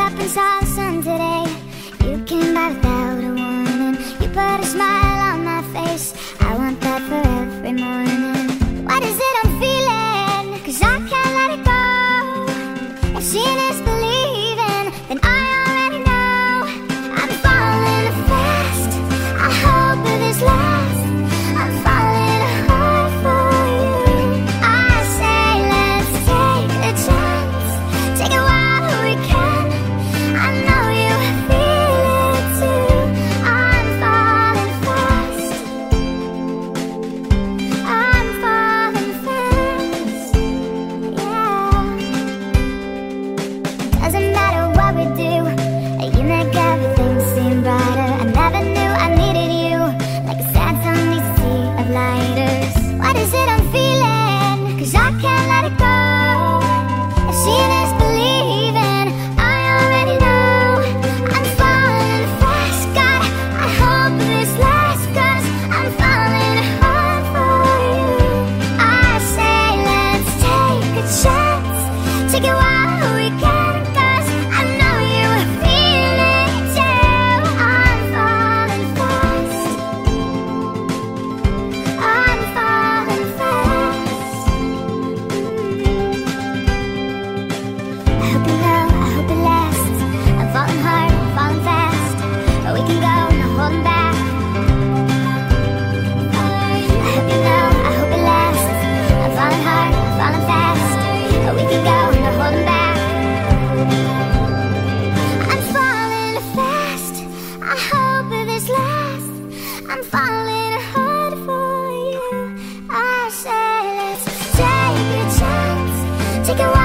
up and saw the sun today. You came by without a warning. You put a smile on my face. What is it I'm feeling? is last, I'm falling hard for you. I say let's take a chance, take a